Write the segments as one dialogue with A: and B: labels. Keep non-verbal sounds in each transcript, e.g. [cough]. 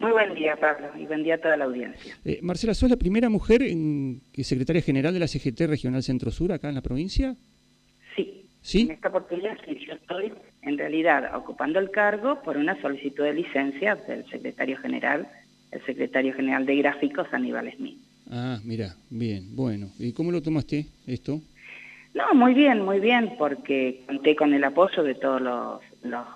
A: Muy buen día, Pablo, y buen día a toda la audiencia.
B: Eh, Marcela, ¿sos la primera mujer en, que secretaria general de la CGT Regional Centro Sur acá en la provincia?
A: Sí.
B: ¿Sí?
A: En esta oportunidad sí, yo estoy en realidad ocupando el cargo por una solicitud de licencia del secretario general, el secretario general de gráficos, Aníbal Smith.
B: Ah, mira, bien, bueno. ¿Y cómo lo tomaste esto?
A: No, muy bien, muy bien, porque conté con el apoyo de todos los,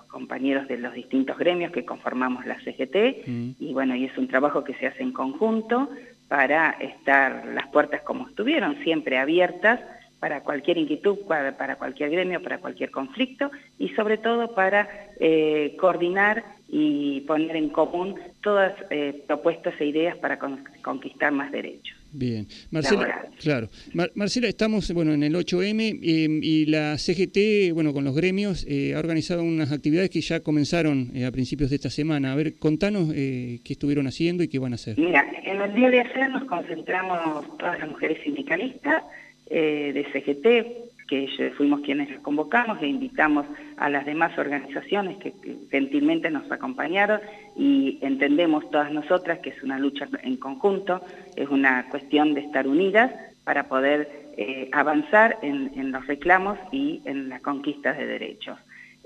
A: compañeros de los distintos gremios que conformamos la CGT, mm. y bueno, y es un trabajo que se hace en conjunto para estar las puertas como estuvieron, siempre abiertas para cualquier inquietud, para, cualquier gremio, para cualquier conflicto, y sobre todo para eh, coordinar y poner en común todas eh, propuestas e ideas para conquistar más derechos.
B: Bien, Marcela, claro. Marcela, estamos bueno en el 8M em, y la CGT, bueno, con los gremios, eh, ha organizado unas actividades que ya comenzaron eh, a principios de esta semana. A ver, contanos eh, qué estuvieron haciendo y qué van a hacer.
A: Mira, en el día de ayer nos concentramos todas las mujeres sindicalistas de CGT, que fuimos quienes las convocamos e invitamos a las demás organizaciones que, gentilmente nos acompañaron y entendemos todas nosotras que es una lucha en conjunto, es una cuestión de estar unidas para poder eh, avanzar en, los reclamos y en la conquista de derechos.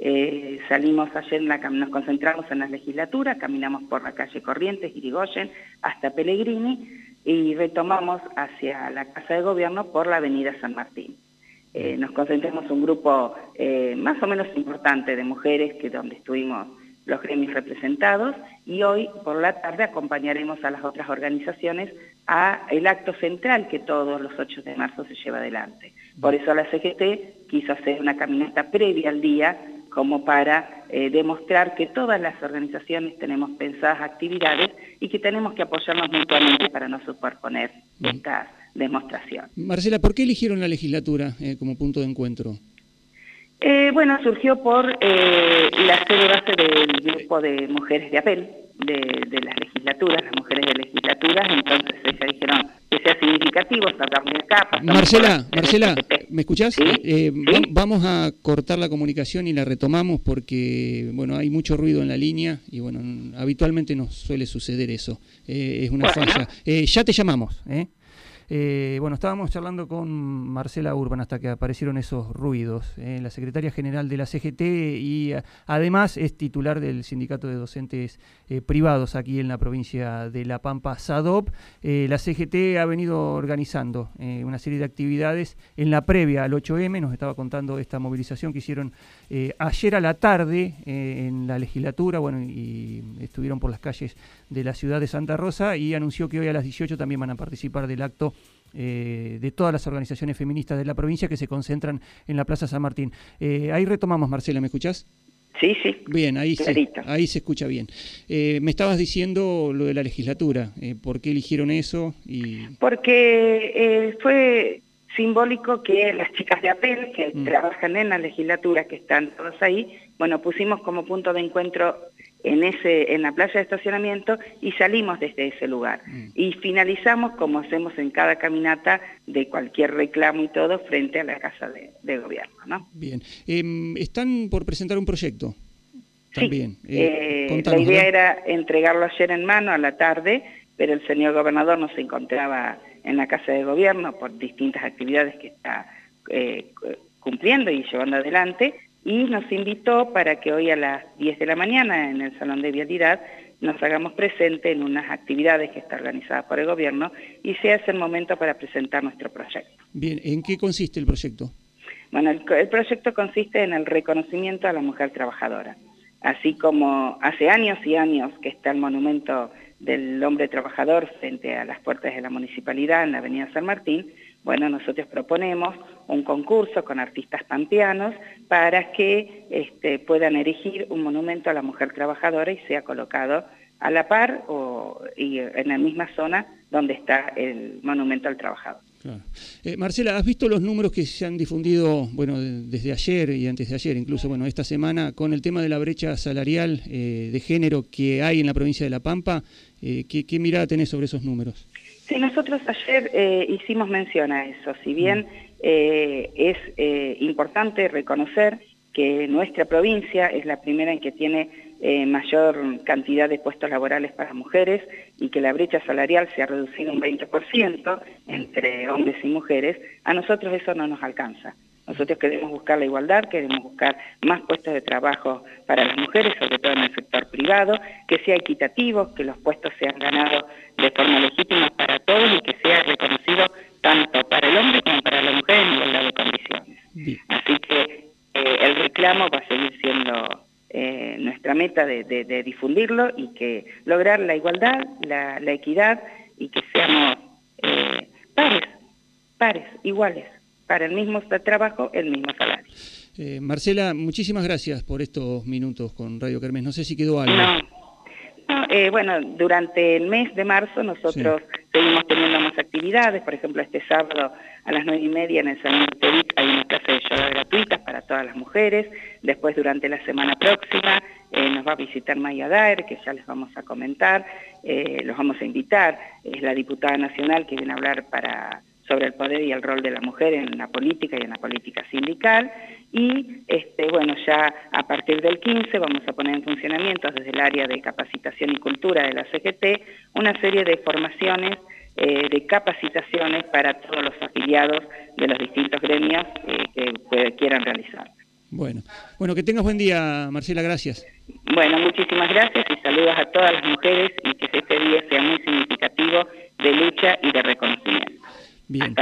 A: Eh, salimos ayer, nos concentramos en la legislatura, caminamos por la calle Corrientes, Irigoyen, hasta Pellegrini y retomamos hacia la Casa de Gobierno por la avenida San Martín. Eh, nos concentramos un grupo eh, más o menos importante de mujeres que donde estuvimos los gremios representados y hoy por la tarde acompañaremos a las otras organizaciones a el acto central que todos los 8 de marzo se lleva adelante. Por eso la CGT quiso hacer una caminata previa al día como para eh, demostrar que todas las organizaciones tenemos pensadas actividades y que tenemos que apoyarnos mutuamente para no superponer estas demostración.
B: Marcela, ¿por qué eligieron la legislatura eh, como punto de encuentro?
A: Eh, bueno, surgió por eh, la sede base del grupo de mujeres de apel de, las legislaturas, las mujeres de legislaturas, entonces ellas dijeron que sea significativo, sacarme de capa.
B: Marcela, Marcela, [laughs] ¿me escuchás? Vamos a cortar la comunicación y la retomamos porque, bueno, hay mucho ruido en la línea y, bueno, habitualmente nos suele suceder eso. es una falla. ya te llamamos, ¿eh? Eh, bueno, estábamos charlando con Marcela Urban hasta que aparecieron esos ruidos. Eh, la secretaria general de la CGT y además es titular del Sindicato de Docentes eh, Privados aquí en la provincia de La Pampa, SADOP. la CGT ha venido organizando una serie de actividades en la previa al 8M. Nos estaba contando esta movilización que hicieron ayer a la tarde en la legislatura, bueno, y estuvieron por las calles de la ciudad de Santa Rosa y anunció que hoy a las 18 también van a participar del acto eh, de todas las organizaciones feministas de la provincia que se concentran en la Plaza San Martín. Eh, ahí retomamos, Marcela, ¿me escuchás?
A: Sí, sí.
B: Bien, ahí, se, ahí se escucha bien. Eh, me estabas diciendo lo de la legislatura, ¿por qué eligieron eso? Y...
A: Porque fue simbólico que las chicas de APEL, que mm. trabajan en la legislatura, que están todas ahí, bueno, pusimos como punto de encuentro en, ese, en la playa de estacionamiento y salimos desde ese lugar. Mm. Y finalizamos, como hacemos en cada caminata, de cualquier reclamo y todo, frente a la Casa de, Gobierno. ¿no?
B: Bien. Em, ¿Están por presentar un proyecto?
A: También. Eh, eh, la idea era entregarlo ayer en mano a la tarde, pero el señor gobernador no se encontraba en la Casa de Gobierno por distintas actividades que está eh, cumpliendo y llevando adelante, y nos invitó para que hoy a las 10 de la mañana en el Salón de Vialidad nos hagamos presente en unas actividades que está organizada por el gobierno y sea ese el momento para presentar nuestro proyecto.
B: Bien, ¿en qué consiste el proyecto?
A: Bueno, el, el proyecto consiste en el reconocimiento a la mujer trabajadora. Así como hace años y años que está el monumento del hombre trabajador frente a las puertas de la municipalidad en la avenida San Martín, bueno, nosotros proponemos un concurso con artistas pampeanos para que este, puedan erigir un monumento a la mujer trabajadora y sea colocado a la par o, y en la misma zona donde está el monumento al trabajador.
B: Eh, Marcela, ¿has visto los números que se han difundido, bueno, desde ayer y antes de ayer, incluso, bueno, esta semana, con el tema de la brecha salarial eh, de género que hay en la provincia de La Pampa? Eh, ¿qué, ¿qué, mirada tenés sobre esos números?
A: Sí, nosotros ayer eh, hicimos mención a eso, si bien eh, es eh, importante reconocer que nuestra provincia es la primera en que tiene mayor cantidad de puestos laborales para mujeres y que la brecha salarial se ha reducido un 20% entre hombres y mujeres, a nosotros eso no nos alcanza. Nosotros queremos buscar la igualdad, queremos buscar más puestos de trabajo para las mujeres, sobre todo en el sector privado, que sea equitativo, que los puestos sean ganados de forma legítima para todos y que sea reconocido tanto para el hombre como para la mujer en igualdad de condiciones. Así que eh, el reclamo va a seguir siendo eh, nuestra meta de, difundirlo y que lograr la igualdad, la, equidad y que seamos eh, pares, pares, iguales para el mismo trabajo, el mismo salario.
B: Eh, Marcela, muchísimas gracias por estos minutos con Radio Kermés. No sé si quedó algo.
A: No, eh, bueno, durante el mes de marzo nosotros seguimos teniendo más actividades. Por ejemplo, este sábado a las nueve y media en el Salón de Tevic hay una clase de yoga gratuitas para todas las mujeres. Después, durante la semana próxima, eh, nos va a visitar Maya Daer, que ya les vamos a comentar. los vamos a invitar. Es la diputada nacional que viene a hablar para sobre el poder y el rol de la mujer en la política y en la política sindical. Y este, bueno, ya a partir del 15 vamos a poner en funcionamiento desde el área de capacitación y cultura de la CGT una serie de formaciones, eh, de capacitaciones para todos los afiliados de los distintos gremios eh, que, quieran realizar.
B: Bueno, bueno, que tengas buen día, Marcela, gracias.
A: Bueno, muchísimas gracias y saludos a todas las mujeres y que este día sea muy significativo de lucha y de reconocimiento.
B: Bien.